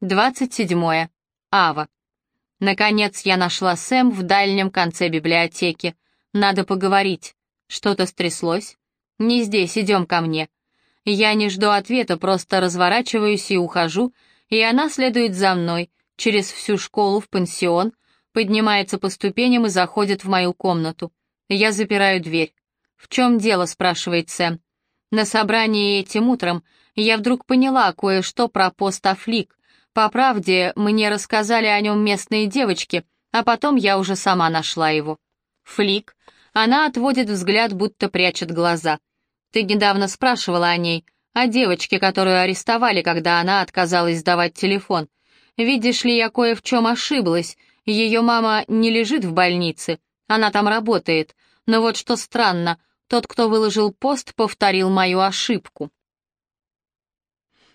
27. Ава. Наконец я нашла Сэм в дальнем конце библиотеки. Надо поговорить. Что-то стряслось? Не здесь, идем ко мне. Я не жду ответа, просто разворачиваюсь и ухожу, и она следует за мной, через всю школу в пансион, поднимается по ступеням и заходит в мою комнату. Я запираю дверь. «В чем дело?» — спрашивает Сэм. На собрании этим утром я вдруг поняла кое-что про пост Афлик, по правде, мне рассказали о нем местные девочки, а потом я уже сама нашла его. Флик. Она отводит взгляд, будто прячет глаза. Ты недавно спрашивала о ней, о девочке, которую арестовали, когда она отказалась сдавать телефон. Видишь ли, я кое в чем ошиблась. Ее мама не лежит в больнице, она там работает. Но вот что странно, тот, кто выложил пост, повторил мою ошибку.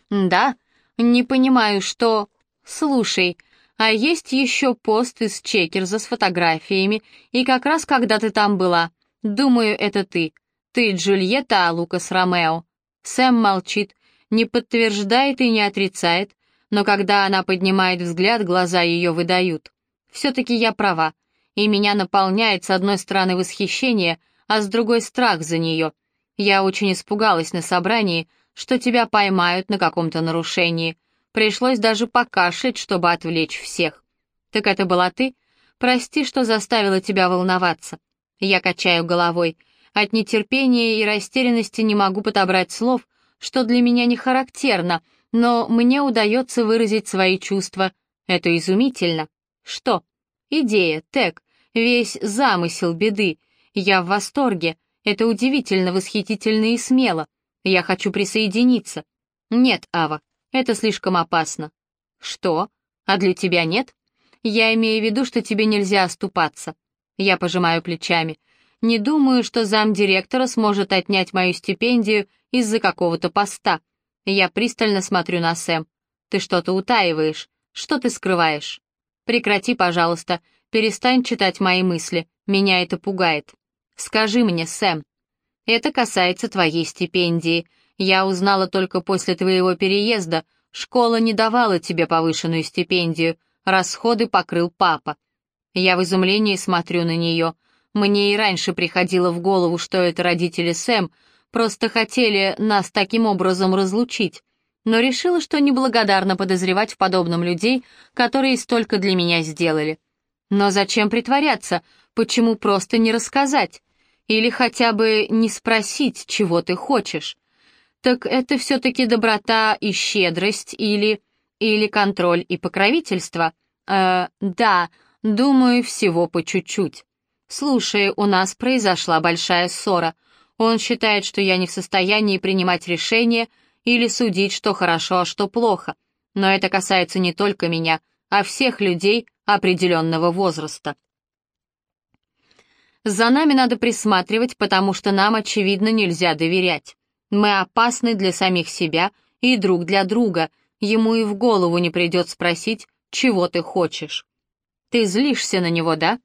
Да, «Не понимаю, что...» «Слушай, а есть еще пост из Чекерза с фотографиями, и как раз когда ты там была. Думаю, это ты. Ты Джульетта, а Лукас Ромео». Сэм молчит, не подтверждает и не отрицает, но когда она поднимает взгляд, глаза ее выдают. «Все-таки я права, и меня наполняет с одной стороны восхищение, а с другой страх за нее. Я очень испугалась на собрании, что тебя поймают на каком-то нарушении. Пришлось даже покашлять, чтобы отвлечь всех. Так это была ты? Прости, что заставила тебя волноваться. Я качаю головой. От нетерпения и растерянности не могу подобрать слов, что для меня не характерно, но мне удается выразить свои чувства. Это изумительно. Что? Идея, тег, весь замысел беды. Я в восторге. Это удивительно, восхитительно и смело. Я хочу присоединиться. Нет, Ава, это слишком опасно. Что? А для тебя нет? Я имею в виду, что тебе нельзя оступаться. Я пожимаю плечами. Не думаю, что замдиректора сможет отнять мою стипендию из-за какого-то поста. Я пристально смотрю на Сэм. Ты что-то утаиваешь. Что ты скрываешь? Прекрати, пожалуйста. Перестань читать мои мысли. Меня это пугает. Скажи мне, Сэм, это касается твоей стипендии. Я узнала только после твоего переезда. Школа не давала тебе повышенную стипендию. Расходы покрыл папа. Я в изумлении смотрю на нее. Мне и раньше приходило в голову, что это родители Сэм, просто хотели нас таким образом разлучить. Но решила, что неблагодарно подозревать в подобном людей, которые столько для меня сделали. Но зачем притворяться? Почему просто не рассказать? Или хотя бы не спросить, чего ты хочешь. Так это все-таки доброта и щедрость или... или контроль и покровительство? Э, да, думаю, всего по чуть-чуть. Слушай, у нас произошла большая ссора. Он считает, что я не в состоянии принимать решения или судить, что хорошо, а что плохо. Но это касается не только меня, а всех людей определенного возраста. За нами надо присматривать, потому что нам, очевидно, нельзя доверять. Мы опасны для самих себя и друг для друга. Ему и в голову не придет спросить, чего ты хочешь. Ты злишься на него, да?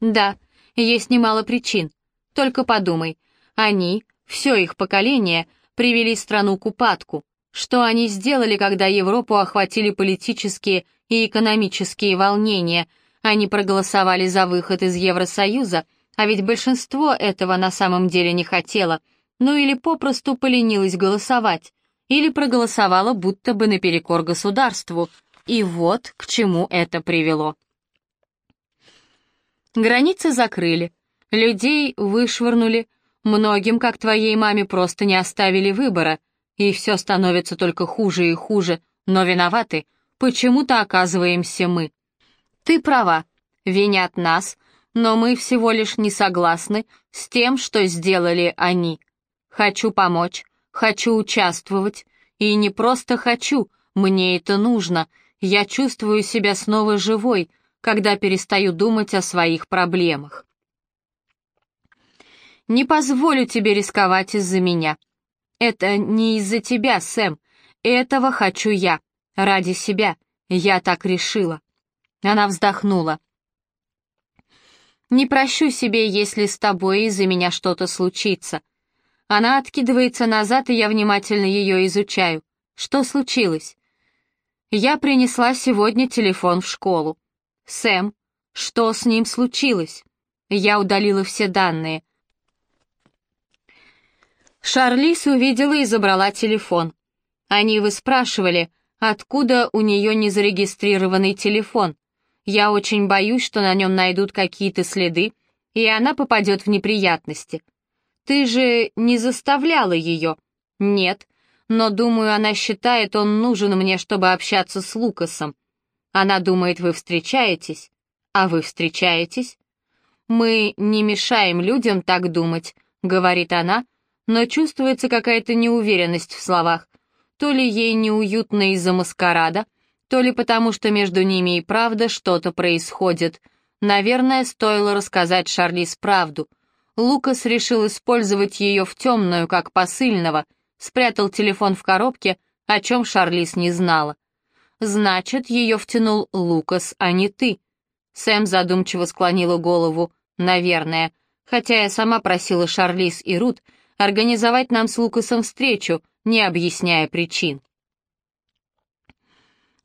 Да, есть немало причин. Только подумай. Они, все их поколение, привели страну к упадку. Что они сделали, когда Европу охватили политические и экономические волнения? Они проголосовали за выход из Евросоюза — а ведь большинство этого на самом деле не хотело, ну или попросту поленилось голосовать, или проголосовало будто бы наперекор государству. И вот к чему это привело. Границы закрыли, людей вышвырнули, многим, как твоей маме, просто не оставили выбора, и все становится только хуже и хуже, но виноваты почему-то оказываемся мы. Ты права, винят нас, но мы всего лишь не согласны с тем, что сделали они. Хочу помочь, хочу участвовать, и не просто хочу, мне это нужно, я чувствую себя снова живой, когда перестаю думать о своих проблемах. Не позволю тебе рисковать из-за меня. Это не из-за тебя, Сэм. Этого хочу я. Ради себя. Я так решила. Она вздохнула. Не прощу себе, если с тобой из-за меня что-то случится. Она откидывается назад, и я внимательно ее изучаю. Что случилось? Я принесла сегодня телефон в школу. Сэм, что с ним случилось? Я удалила все данные. Шарлиз увидела и забрала телефон. Они выспрашивали, откуда у нее не зарегистрированный телефон. Я очень боюсь, что на нем найдут какие-то следы, и она попадет в неприятности. Ты же не заставляла ее? Нет, но, думаю, она считает, он нужен мне, чтобы общаться с Лукасом. Она думает, вы встречаетесь. А вы встречаетесь? Мы не мешаем людям так думать, говорит она, но чувствуется какая-то неуверенность в словах. То ли ей неуютно из-за маскарада, то ли потому, что между ними и правда что-то происходит. Наверное, стоило рассказать Шарлиз правду. Лукас решил использовать ее в темную, как посыльного, спрятал телефон в коробке, о чем Шарлиз не знала. «Значит, ее втянул Лукас, а не ты». Сэм задумчиво склонила голову. «Наверное. Хотя я сама просила Шарлиз и Рут организовать нам с Лукасом встречу, не объясняя причин.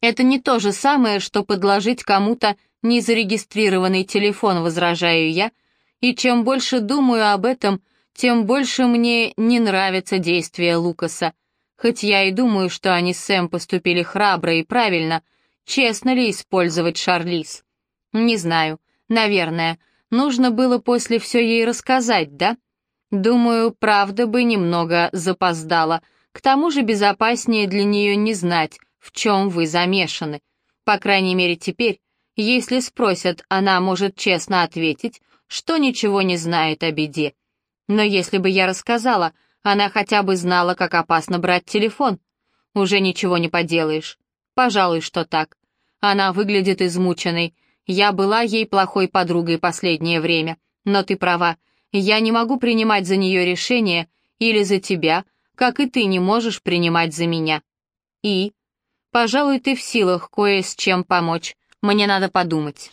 Это не то же самое, что подложить кому-то незарегистрированный телефон, возражаю я, и чем больше думаю об этом, тем больше мне не нравятся действия Лукаса. Хоть я и думаю, что они с Сэм поступили храбро и правильно, честно ли использовать Шарлиз? Не знаю, наверное, нужно было после все ей рассказать, да? Думаю, правда бы немного запоздала. К тому же безопаснее для нее не знать, в чем вы замешаны. По крайней мере теперь, если спросят, она может честно ответить, что ничего не знает о беде. Но если бы я рассказала, она хотя бы знала, как опасно брать телефон. Уже ничего не поделаешь. Пожалуй, что так. Она выглядит измученной. Я была ей плохой подругой последнее время. Но ты права, я не могу принимать за нее решения или за тебя, как и ты не можешь принимать за меня. И, пожалуй, ты в силах кое с чем помочь. Мне надо подумать.